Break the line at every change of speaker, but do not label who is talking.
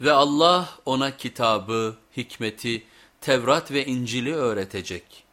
Ve Allah ona kitabı, hikmeti, Tevrat ve İncil'i öğretecek.